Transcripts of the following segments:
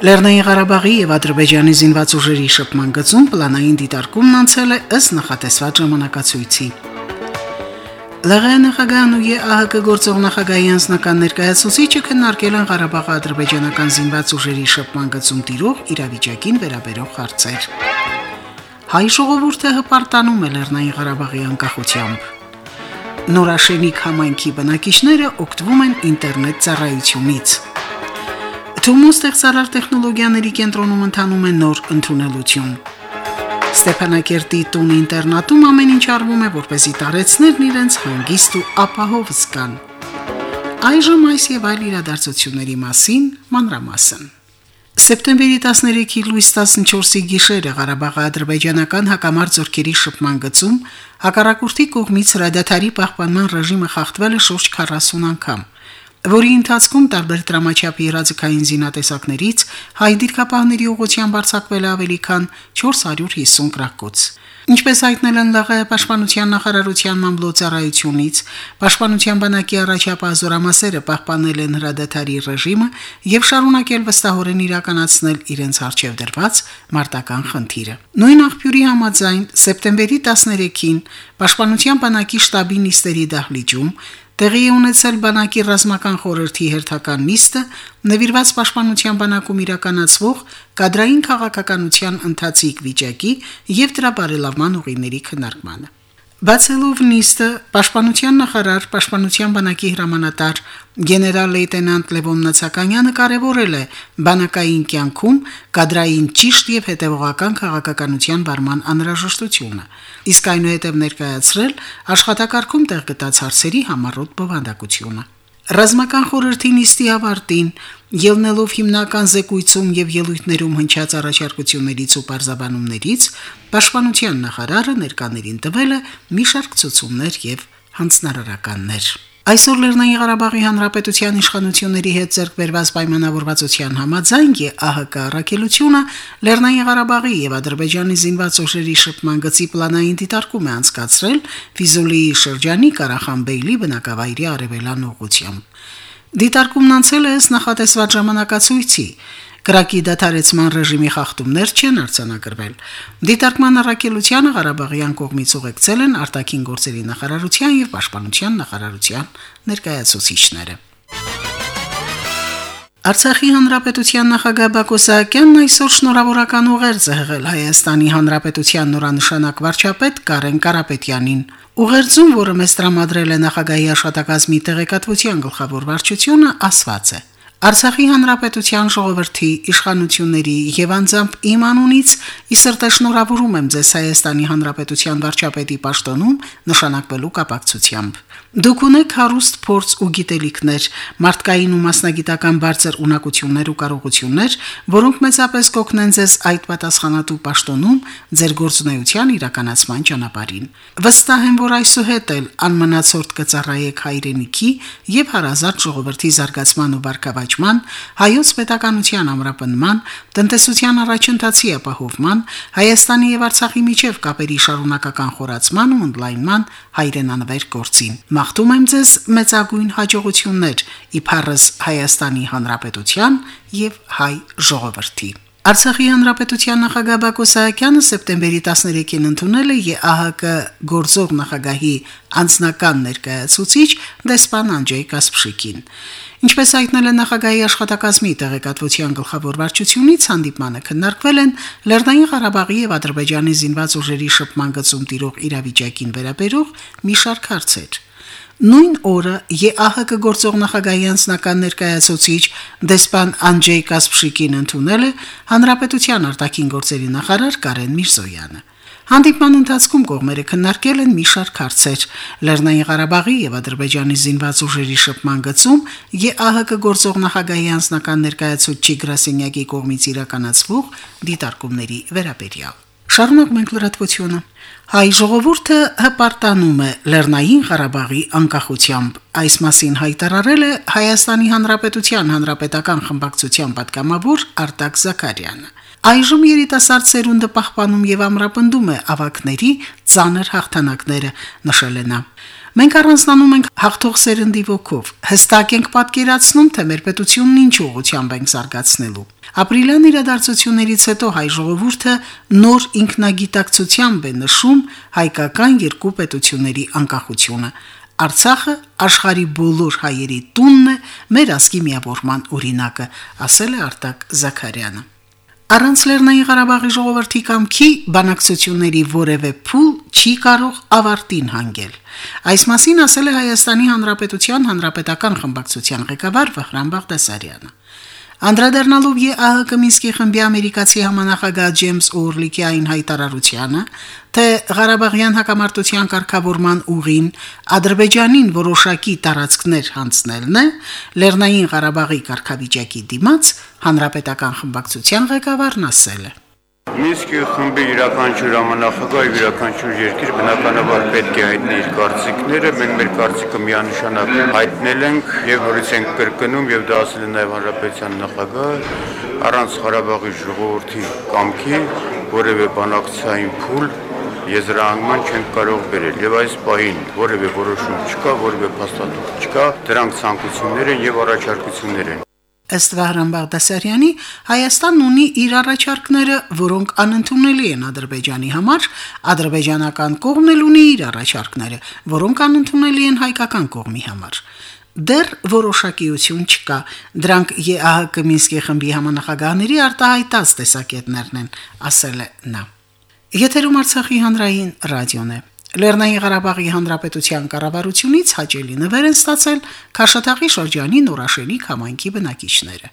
Լեռնային Ղարաբաղի եւ Ադրբեջանի զինված ուժերի շփման գծում պլանային դիտարկումն անցել է ըստ նախատեսված ժամանակացույցի։ ԼՂ նախագահն ու ԵԱՀԿ գործող նախագահի անձնական ներկայացուցիչը քննարկել են Ղարաբաղի ադրբեջանական զինված ուժերի շփման գծում տիրող իրավիճակին վերաբերող հարցեր։ Հայ ժողովուրդը հպարտանում է Լեռնային Ղարաբաղի անկախությամբ։ Նորաշենիկ համայնքի բնակիչները օգտվում են ինտերնետ ծառայությունից։ Թումո ստեղծարար տեխնոլոգիաների կենտրոնում ընթանում է նոր ընդունելություն։ Ստեփանակերտի տուն ինտերնատում ամեն ինչ արվում է, որպեսզի տարեցներն իրենց հանգիստ ու ապահով զգան։ Այժմ այս եւ այլ իրադարձությունների մասին մանրամասն։ Սեպտեմբերի 13-ի լույս 14-ի գիշերը Ղարաբաղի ադրբեջանական հակամարտ զորքերի շփման գծում հակառակորդի կողմից հրադադարի պահպանման ռեժիմը խախտվել է շուրջ 40 անգամ որի ընթացքում տարբեր դրամաչափի հրաձգային զինատեսակներից հայ դիրքապահների ուղղությամբ արձակվել ավելի քան 450 գրակոց։ Ինչպես հայտնել են ԼՂ պաշտպանության նախարարության մամլոյցարայությունից, պաշտպանության բանակի առաջապահ զորամասերը պահպանել են հրադադարի ռեժիմը եւ շարունակել վստահորեն իրականացնել իրենց արժեվ դրված մարտական խնդիրը։ Նույն աղբյուրի համաձայն սեպտեմբերի 13-ին պաշտպանության բանակի շտաբի նիստերի դահլիճում Տեղի ունեցել բանակի ռազմական խորհրդի հերթական նիստը նվիրված պաշտպանության բանակում իրականացվող կադրային քաղաքականության ընթացիկ վիճակի եւ դրա բարելավման ուղիների քննարկմանը։ Բացելով նիստը, Պաշտպանության նախարար, Պաշտպանության բանակի հրամանատար գեներալ-լեյտենանտ Լևոն Նացականյանը կարևորել է բանակային կյանքում կադրային ճիշտ եւ հետեւողական քաղաքականության բարման անհրաժեշտությունը։ Իսկ այնուհետև ներկայացրել աշխատակարգում տեղ գտած հարցերի համառոտ բովանդակությունը։ Ռազմական խորհրդի նիստի ավարտին ելնելով հիմնական զեկույցում եւ ելույթներում հնչած առաջարկություններից ու պարզաբանումներից պաշտպանության նախարարը ներկաներին տվել է մի շարք ցուցումներ եւ հանձնարարականներ Այսօր Լեռնային Ղարաբաղի Հանրապետության իշխանությունների հետ ձեռքբերված պայմանավորվածության համաձայն ԵԱՀԿ առաքելությունը Լեռնային Ղարաբաղի եւ Ադրբեջանի զինված ուժերի շփման գծի պլանային դիտարկում է անցկացրել Ֆիզուլիի շրջանի Ղարախանբեյլի բնակավայրի արևելան ուղությամբ։ Դիտարկումն անցել է ըստ նախատեսված ժամանակացույցի, Կրակի դադարեցման ռեժիմի խախտումներ չեն արձանագրվել։ Դիտարկման առաքելությանը Ղարաբաղյան կողմից ուղեկցել են արտաքին գործերի նախարարության եւ պաշտպանության նախարարության ներկայացուցիչները։ Արցախի հանրապետության նախագահ Բակո Սահակյանն այսօր շնորհավորական ուղերձ է հղել Հայաստանի հանրապետության նորանշանակ վարչապետ Կարեն Կարապետյանին։ Ուղերձում, որը մեծ տրամադրել է նախագահի աշխատակազմի տեղեկատվության գլխավոր վարչությունը, ասված է. Արցախի հանրապետության ժողովրդի իշխանությունների եւ անձամբ իմ անունից ի սրտե շնորհավորում եմ ձեզ Հայաստանի հանրապետության վարչապետի պաշտոնում նշանակվելու կապակցությամբ։ Դուք ունեք հարուստ փորձ ու գիտելիքներ, մարդկային ու մասնագիտական բարձր ունակություններ ու կարողություններ, որոնք մեծապես կօգնեն ձեզ այդ պատասխանատու պաշտոնում ձեր գործունեության իրականացման ճանապարհին։ Վստահ եմ, որ այսուհետ էլ անմնացորդ կծառայեք հայրենիքի եւ հարազատ ժողովրդի զարգացման ու բարգավաճման, հայոց պետականության ամրապնման, տնտեսության առաջընթացի ապահովման, Հայաստանի եւ Արցախի միջև կապերի շարունակական խորացման ու ընդլայնման հայրենանվեր գործին։ Մաղթում եմ ձեզ մեծագույն հաջողություններ իբարս Հայաստանի Հանրապետության եւ հայ ժողովրդի։ Արցախի հանրապետության նախագահ Բակո Սահակյանը սեպտեմբերի 13-ին ընդունել է ԵԱՀԿ գործող նախագահի անձնական ներկայացուցիչ դեսպան Անջեյ Կասպշիկին։ Ինչպես հայտնել է նախագահի աշխատակազմի տեղեկատվության գլխավոր վարչությունից, հանդիպմանը քննարկվել են Լեռնային Ղարաբաղի եւ Ադրբեջանի զինված ուժերի շփման գծում տիրող իրավիճակին վերաբերող մի շարք հարցեր։ Նույն օրը ԵԱՀԿ գործող նախագահի անձնական ներկայացուցիչ դեսպան Անջեյ Կասպշիկին ընդունել է Հանրապետության արտաքին գործերի նախարար Կարեն Միրզոյանը։ Հանդիպման ընթացքում կողմերը քննարկել են մի շարք հարցեր՝ Լեռնային Ղարաբաղի եւ Ադրբեջանի զինված ուժերի շփման գծում ԵԱՀԿ գործող նախագահի անձնական ներկայացուցիչ Գրասենյակի կողմից իրականացվող դիտարկումների վերաբերյալ։ Շարունակ մենք լրատվությունը։ Հայ ժողովուրդը հպարտանում է Լեռնային Ղարաբաղի անկախությամբ։ Այս մասին հայտարարել է Հայաստանի Հանրապետության Հանրապետական խմբակցության պատգամավոր Արտակ Զաքարյանը։ Այժմ երիտասարդ սերունդը պահպանում եւ ամրապնդում է ավակների ծանր հաղթանակները, նշել է նա։ Մենք առանձնանում ենք հաղթող սերնդի ոգով։ Հստակ ենք պատկերացնում, թե մեր պետությունն ինչ ուղղությամբ ենք զարգացնելու։ Ապրիլյան իրադարձություններից հետո հայ ժողովուրդը նոր ինքնագիտակցությամբ է նշում հայկական երկու պետությունների անկախությունը։ Արցախը աշխարի բոլոր հայերի տունն է, մեր ազգի միավորման օրինակը, ասել է Արտակ Զաքարյանը։ Առանց Լեռնային Ղարաբաղի ժողովրդի կամքի բանակցությունների որևէ փուլ չի կարող ավարտին հանգել։ Այս մասին ասել է Հայաստանի Հանրապետության Հանրապետական խմբակցության ղեկավար Վահրամ Բաղդասարյանը։ Անդրադառնալով ԵԱՀԿ Մինսկի խմբի ամերիկացի համանախագահ Ջեյմս Օրլիկի այն հայտարարությանը, թե Ղարաբաղյան հակամարտության կարգավորման ուղին Ադրբեջանին որոշակի տարածքներ հանձնելն է, Լեռնային Ղարաբաղի կարգավիճակի դիմաց հանրապետական խմբակցության ղեկավարն ասել է. Մինսկի խմբի յուրաքանչյուր ամենախագահ եւ յուրաքանչյուր երկիր բնականաբար պետք է հայտնի իր կարծիքները, մենք մեր կարծիքը միանշանակ հայտնել ենք եւ որից ենք կրկնում եւ դա ասել է նաեւ հանրապետության նախագահ առանց Ղարաբաղի ժողովրդի կամքի որևէ բանակցային փուլ եզրահանգման չենք կարող բերել եւ այս պահին որևէ որոշում չկա, որևէ փաստաթուղթ չկա, դրանք ցանկություններ են եւ առաջարկություններ են։ Ըստ Վահրամ Բաղդասարյանի Հայաստանն ունի իր առաջարկները, որոնք անընդունելի են Ադրբեջանի համար, ադրբեջանական կողմն էլ ունի իր առաջարկները, որոնք անընդունելի են հայկական կողմի համար։ Դեռ որոշակիություն չկա։ Դրանք ԵԱՀԿ Մինսկի խմբի համանախագահների արտահայտած տեսակետներն են, ասել է նա։ Եթերում Արցախի հանրային ռադիոն է։ Լեռնային Ղարաբաղի Հանրապետության կառավարությունից հաճելի նվեր են ստացել Քաշաթաղի շրջանի Նորաշենի համայնքի բնակիչները։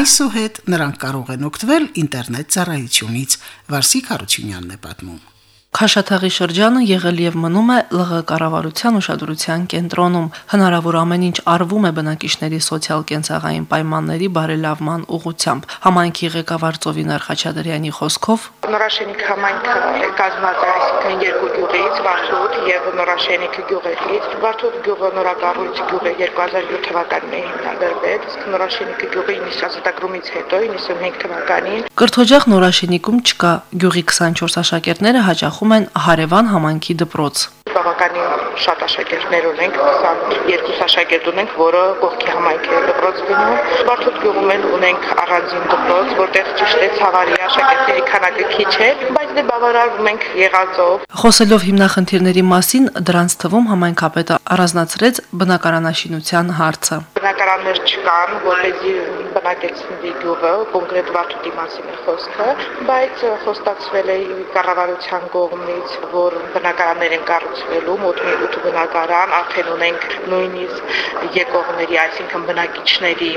Այսուհետ նրանք կարող են օգտվել ինտերնետ ծառայությունից, Վարսիկ Հարությունյանն է պատմում։ Քաշաթաղի շրջանը եղել եւ մնում է ԼՂ կառավարության ուշադրության կենտրոնում։ Հնարավոր ամեն ինչ արվում է բնակիչների սոցիալ-կենցաղային պայմանների բարելավման ուղղությամբ։ Համայնքի ղեկավար Ծովինար Խաչատրյանի խոսքով Նորաշենիք համայնքը կազմված է այսինքն երկու գյուղից, Վարդուտ եւ Նորաշենիք գյուղերից։ Վարդուտ գյուղը նորակառույց գյուղ է 2007 թվականին է հիմնադրվել, իսկ Նորաշենիք գյուղը 90-ից հետո 95 թվականին։ Կրթօջախ Նորաշենիկում չկա։ Գյուղի 24 աշակերտները հաճախում են Հարևան համայնքի դպրոց բավականին շատ աշակերտներ ունենք, 22 աշակերտ ունենք, որը կողքի համայնքի դպրոց գնում։ Բարդոտ գյուղում էլ ունենք առանձին դպրոց, որտեղ ճիշտ է ցավարի աշակերտների քանակը քիչ է, բայց դե բավարարվում ենք եղածով։ Խոսելով հիմնախնդիրների մասին, դրանց թվում համայնքապետը առանձնացրեց բնակարանաշինության հարցը։ Բնակարաններ չկան, որպեսզի բնակեցնի գյուղը, կոնկրետ Բարդոտի մասին է խոսքը, բայց խոստացվել է կառավարության կողմից, որ բնակարաններ են կառուցվել ստեղծվելու մոտ մի 8 բնակարան, արդեն ունենք նույնիսկ եկողների, այսինքն բնակիչների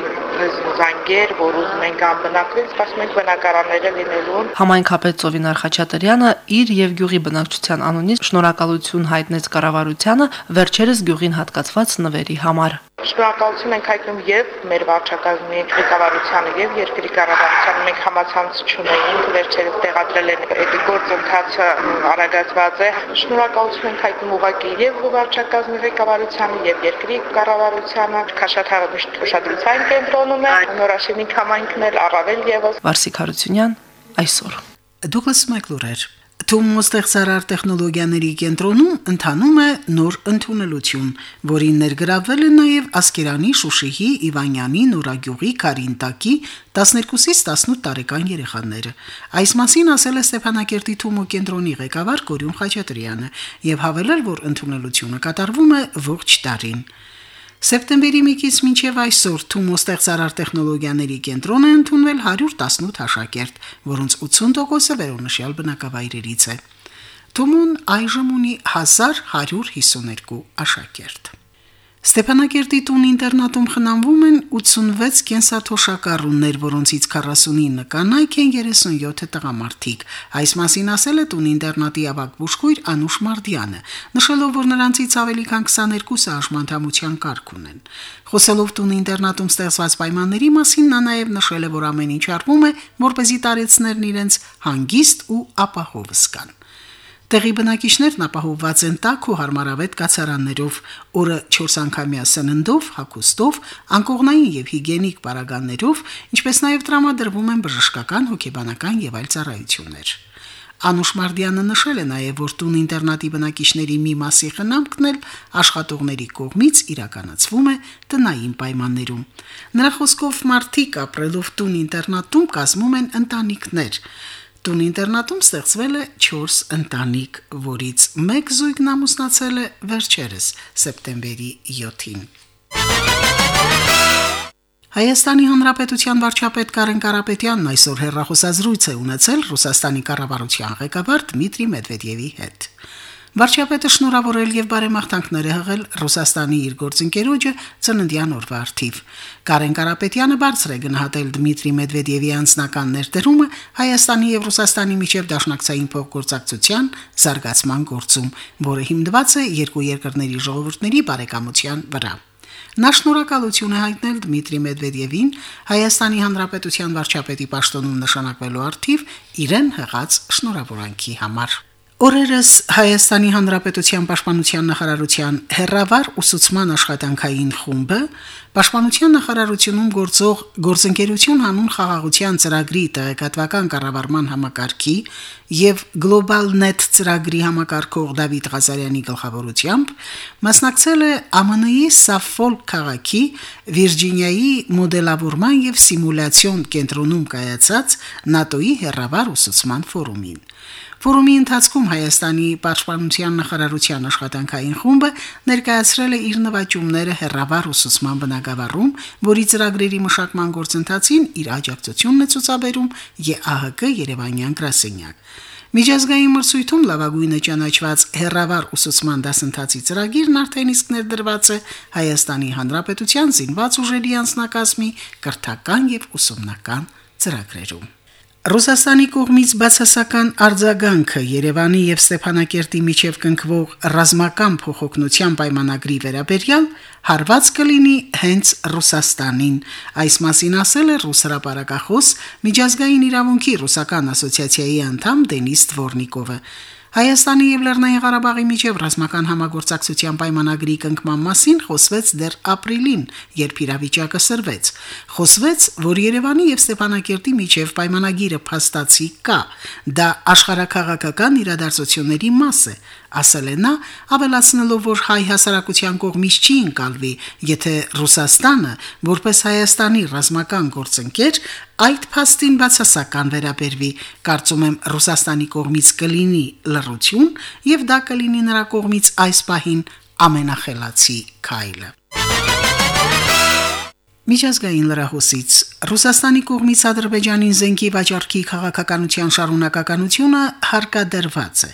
զանգեր, որ ուզում են կան բնակվել, սպասում ենք բնակարանները լինելու։ Համայնքապետ Ծովինար Խաչատրյանը իր եւ գյուղի բնակչության անունից շնորհակալություն հայտնեց կառավարությանը վերջերս գյուղին հատկացված նվերի համար։ Շնորհակալություն ենք հայտնում եւ մեր վարչակազմի ղեկավարությանը եւ երկրի կառավարությանը մենք համացանց չունեինք վերջերս տեղադրել են այդ գործընթացը արագացված է շնորհակալություն ենք հայտնում ուղղակի եւ վարչակազմի ղեկավարությանը եւ երկրի կառավարությանը քաշաթաղը միշտ ուշադրության կենտրոնում է նորաշենիկ համայնքն էլ առավել եւս Վարսիկ Հարությունյան այսօր Դուգլաս Մակլուրեր Թումո ստեղծարար տեխնոլոգիաների կենտրոնում ընթանում է նոր ընդունելություն, որին ներգրավվել են նաև Ասկերանի, Շուշիի, Իվանյանի, Նորագյուղի, Կարինտակի 12-ից 18 տարեկան երեխաները։ Այս մասին ասել է Ստեփանակերտի Թումո կենտրոնի ղեկավար Կորյուն Խաչատրյանը եւ հավելել, որ ընդունելությունը կատարվում է ողջ տարին։ Սեպտեմբերի 1-ից մինչև այսօր Թումո ստեղծարար տեխնոլոգիաների կենտրոնը ընդունվել 118 աշակերտ, որոնց 80%-ը վերոնշյալ բնակավայրերից է։ Թումոն այժմ ունի 1152 աշակերտ։ Ստեփանակերտի տուն ինտերնատում խնամվում են 86 կենսաթոշակառուներ, որոնցից 49 կանայք են, 37-ը տղամարդիկ։ Այս մասին ասել է տուն ինտերնատի ավագ բուժքույր Անուշ Մարդյանը, նշելով, որ նրանցից ավելի քան 22-ը աշմանդամության կարգ ունեն։ Խոսելով տուն ինտերնատում ստեղծված պայմանների մասին նա նաև նշել է, որ ամեն ինչ արվում է, որպեսզի տարեցներն իրենց հանգիստ ու ապահով զգան։ Տեղի բնակիչներն ապահովված են տաք ու հարմարավետ կացարաններով, օրը 4 անգամյա սննդով, հագուստով, անկողնային եւ հիգիենիկ բարագաններով, ինչպես նաեւ տրամադրվում են բժշկական, հոգեբանական եւ այլ ծառայություններ։ Անուշ Մարդյանը նշել է նաև, որ տուն ինտերնատի բնակիչների մի մասի խնամքն էլ աշխատողների կողմից իրականացվում է տնային պայմաններում։ Նրա խոսքով մարդիկ ապրելով տուն ինտերնատում կազմում են ընտանիքներ, Տուն ինտերնատում ստեղծվել է 4 ընտանիք, որից 1 զույգն ամուսնացել է վերջերս սեպտեմբերի 7-ին։ Հայաստանի Հանրապետության վարչապետ Կարեն Կարապետյանն այսօր հերրախոսազրույց է ունեցել Ռուսաստանի կառավարության ղեկավար Դմիտրի Մեդվեդևի հետ։ Վարչապետը շնորհավորել եւ բարեմաղթանքներ է հղել Ռուսաստանի իր գործընկերոջը ծննդյան օրվա արդիվ։ Կարեն Կարապետյանը բարձր է գնահատել Դմիտրի Մեդվեդևի անձնական ներդրումը Հայաստանի եւ Ռուսաստանի միջև դաշնակցային փոխգործակցության զարգացման գործում, որը հիմնված է երկու երկրների ժողովուրդների բարեկամության վրա։ Նա շնորհակալություն է հայտնել Դմիտրի Մեդվեդևին Հայաստանի Հանրապետության վարչապետի պաշտոնում նշանակվելու արդիվ իրեն հղած շնորհավորանքի համար։ Օրերս Հայաստանի Հանրապետության Պաշտպանության նախարարության հերրավար ուսուցման աշխատանքային խումբը Պաշտպանության նախարարությունում գործող գործընկերություն հանուն խաղաղության ծրագրի տեղեկատվական կառավարման համակարգի եւ GlobalNet ծրագրի համակարգող Դավիթ Ղազարյանի գլխավորությամբ մասնակցել է ԱՄՆ-ի Սաֆոլ քաղաքի Վիրջինիայի մոդելավորման եւ սիմուլյացիոն կենտրոնում կայացած ՆԱՏՕ-ի հերրավար ուսուցման ֆորումին։ Ֆորումի ընթացքում Հայաստանի Պաշտպանության նախարարության աշխատանքային խումբը ներկայացրել է իր նվաճումները հերրավար ուսուցման բնակավարում, որի ծրագրերի մշակման գործընթացին իր աջակցությունն է ցուցաբերում ԵԱՀԿ Երևանյան գրասենյակ։ Միջազգային մրցույթում լավագույնը ճանաչված հերրավար ուսուցման դասընթացի ծրագիրն արդեն իսկ ներդրված է Հայաստանի Հանրապետության զինված ուժերի անձնակազմի կրթական եւ ուսումնական ծրագրերում։ Ռուսաստանի կողմից բացասական արձագանքը Երևանի եւ Ստեփանակերտի միջև կնքվող ռազմական փոխօգնության պայմանագրի վերաբերյալ հարված կլինի հենց Ռուսաստանին։ Այս մասին ասել է ռուս հրապարակախոս միջազգային իրավունքի ռուսական ասոցիացիայի անդամ Դենիս Տվորնիկովը։ Հայաստանի եւ Լեռնային Ղարաբաղի միջև ռազմական համագործակցության պայմանագրի կնքման մասին խոսվեց դեռ ապրիլին, երբ իրավիճակը սրվեց։ Խոսվեց, որ Երևանի եւ Ստեփանակերտի միջև պայմանագիրը փաստացի կա։ Դա աշխարհակաղակական իրադարձությունների մաս է, ասել է նա, ավելացնելով, որ հայ հասարակության կողմից չի ընկալվի, եթե Ռուսաստանը, որպես Հայաստանի ռազմական գործընկեր, այդ փաստին բացասական վերաբերվի։ Կարծում եմ Ռուսաստանի կողմից կլինի լռություն, եւ դա կլինի նրա կողմից այս պահին ամենախելացի քայլը։ Միջազգային լրահոսից. Ռուսաստանի կողմից Ադրբեջանին զենքի վաճառքի քաղաքականության շարունակականությունը հարկադրված է։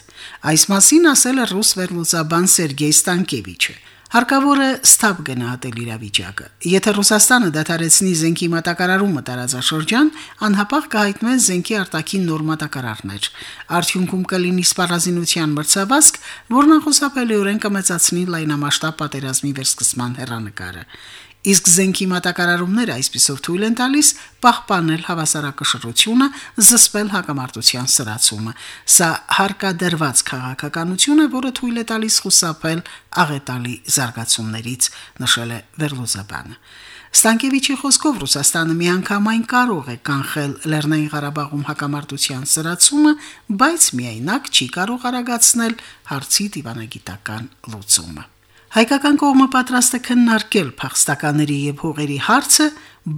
Այս մասին ասել է ռուս վերլուծաբան Սերգեյ Ստանկևիչը։ Հարկավոր է ստապ գնահատել իրավիճակը։ Եթե Ռուսաստանը դադարեցնի զենքի մատակարարումը տարածաշրջան, անհապաղ կհայտնվեն զենքի արտաքին նոր մատակարարներ։ Արդյունքում կլինի սպառազինության մրցավազք, որն անխուսափելիորեն կմեծացնի լայնամասշտաբ պատերազմի վերսկսման հերանեկարը իսկ զենքի մատակարարումները այսպիսով թույլ են տալիս պահպանել հավասարակշռությունը, զսպել հակամարտության սրացումը։ Սա հարկադրված քաղաքականություն է, որը թույլ է տալիս խուսափել աղետալի զարգացումներից, նշել է Վերլուզաբանը։ Ստանկևիչի խոսքով Ռուսաստանը միանգամայն կարող է կանխել Լեռնային Ղարաբաղում հակամարտության սրացումը, բայց միայնակ չի կարող արագացնել հարցի դիվանագիտական լուծումը։ Հայկական կողմը պատրաստ է քննարկել փախստականների եւ հողերի հարցը,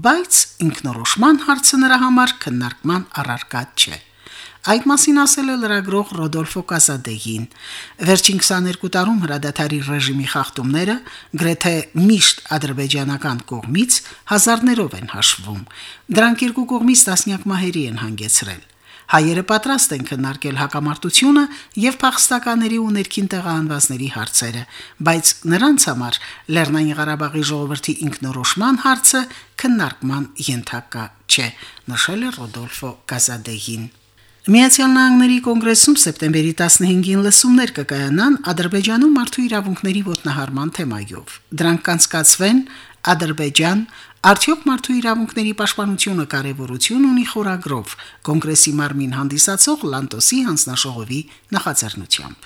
բայց ինքնորոշման հարցը նրա համար քննարկման առարկա չէ։ Այդ մասին ասել է լրագրող Ռոդոլֆո Կասադեին։ Վերջին 22 տարում հրադադարի ռեժիմի խախտումները գրեթե միշտ ադրբեջանական կողմից հազարներով են հաշվում։ Դրանք երկու կողմից տասնյակ մահերի են հանգեցրել։ Հայերը պատրաստ են քննարկել հակամարտությունը եւ փախստականների ու ներքին տեղահանվածների հարցերը, բայց նրանց համար Լեռնային Ղարաբաղի ժողովրդի ինքնորոշման հարցը քննարկման ենթակա չէ, նշել է Ռոդոլֆո Կազադեին։ Միացյալ Նահանգների կոնգրեսում սեպտեմբերի 15-ին լսումներ կկայանան Ադրբեջանում մարդու իրավունքների ոտնահարման թեմայով։ Դրանք կանցկացվեն Ադրբեջան, Արդյոք մարդու իրավունքների պաշտպանությունը կարևորություն ունի խորագրով կոնգրեսի մարմին հանդիսացող Լանտոսի հանձնաշողովի նախաձեռնությամբ։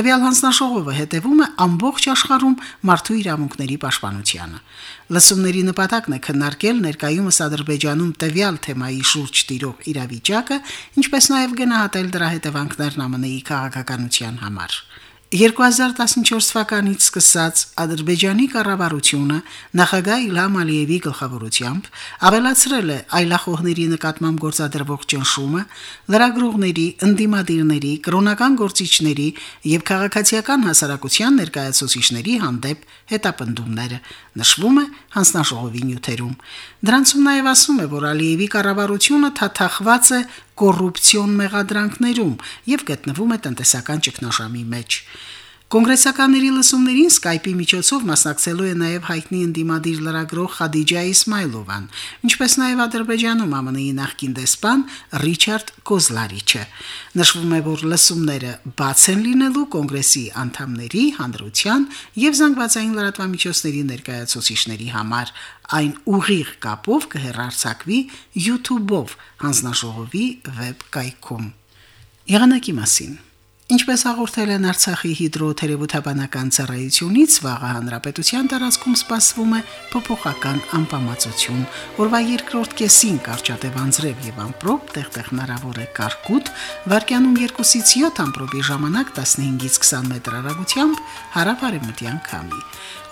Տվյալ հանձնաշողովը հետևում է ամբողջ աշխարհում մարդու իրավունքների պաշտպանությանը։ Լսումների նպատակն է քննարկել ներկայումս Ադրբեջանում տվյալ թեմայի շուրջ տիրող իրավիճակը, ինչպես նաև գնահատել դրա հետևանքներն ԱՄՆ-ի քաղաքականության համար։ 2014 թվականից սկսած Ադրբեջանի կառավարությունը նախագահ Իլհամ Ալիևի գլխավորությամբ ավելացրել է այլախոհների նկատմամբ գործադրվող ճնշումը, լրագրողների, ընդդիմադիրների, կրոնական գործիչների եւ քաղաքացիական հասարակության ներկայացուցիչների հանդեպ հետապնդումները, նշվում է հանձնաժողովի նյութերում։ Դրանցում նաև ասում է, որ Ալիևի կառավարությունը թաթախված է կոռուպցիոն մեղադրանքներում եւ գտնվում է տնտեսական ճգնաժամի մեջ։ Կոնգրեսականների լսումներին Skype-ի միջոցով մասնակցելու է նաև հայտնի ընդդիմադիր լրագրող Խադիջա Իսմայլովան, ինչպես նաև Ադրբեջանում ԱՄՆ-ի նախկին դեսպան Ռիչարդ Կոզլարիչը։ Նշվում է, որ լսումները բաց են լինելու կոնգրեսի անդամների, հանրության եւ զանգվածային լրատվամիջոցների ներկայացուցիչների համար։ Այն ուղիղ կապով կհեռարձակվի YouTube-ով հանձնաժողովի վեբկայքում։ Եղանակի մասին Ինչպես հաղորդել են Արցախի հիդրոթերապևտաբանական ծառայությունից, վաղը հանրապետության տարածքում սպասվում է փոփոխական անպամացություն։ Օրվա երկրորդ կեսին կարճատև անձրև եւ ամպրոպ, տեղտեղ հնարավոր է կարկուտ, վարկյանում 2-ից 7 ամպրոպի ժամանակ 15-ից 20 մետր հեռագությամբ հարաբարեմտյան քամի։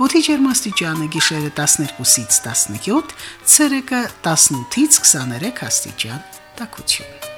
Օդի ջերմաստիճանը գիշերը 12-ից 17, ցերեկը 18-ից 23 աստիճան տաքություն։